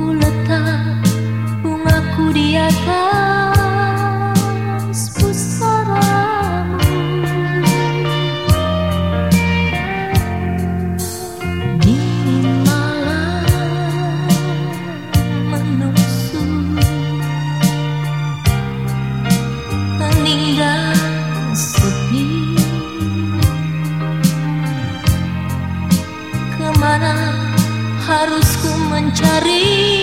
ku letak bungaku di atas. harus ku mencari.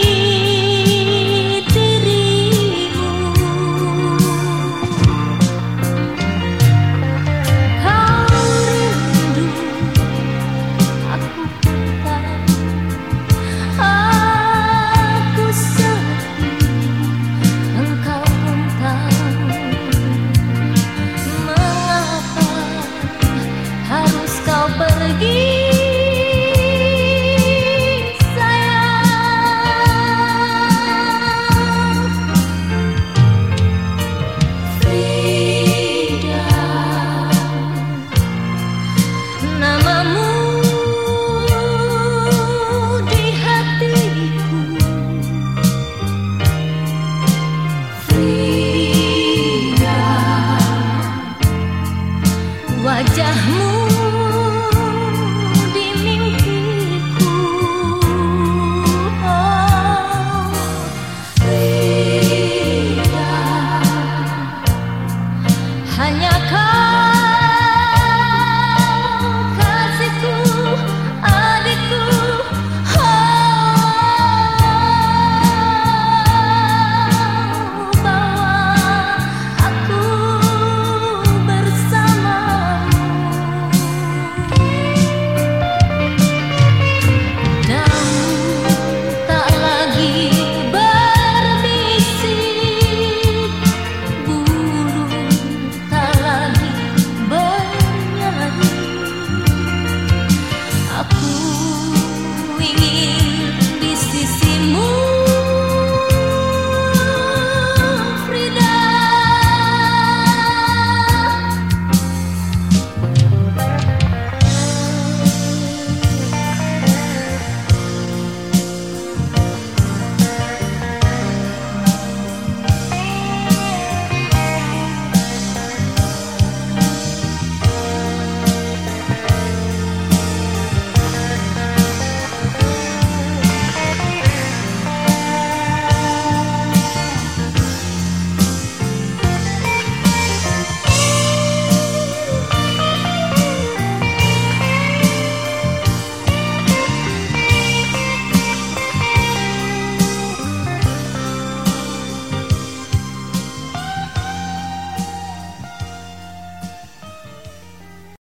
사냥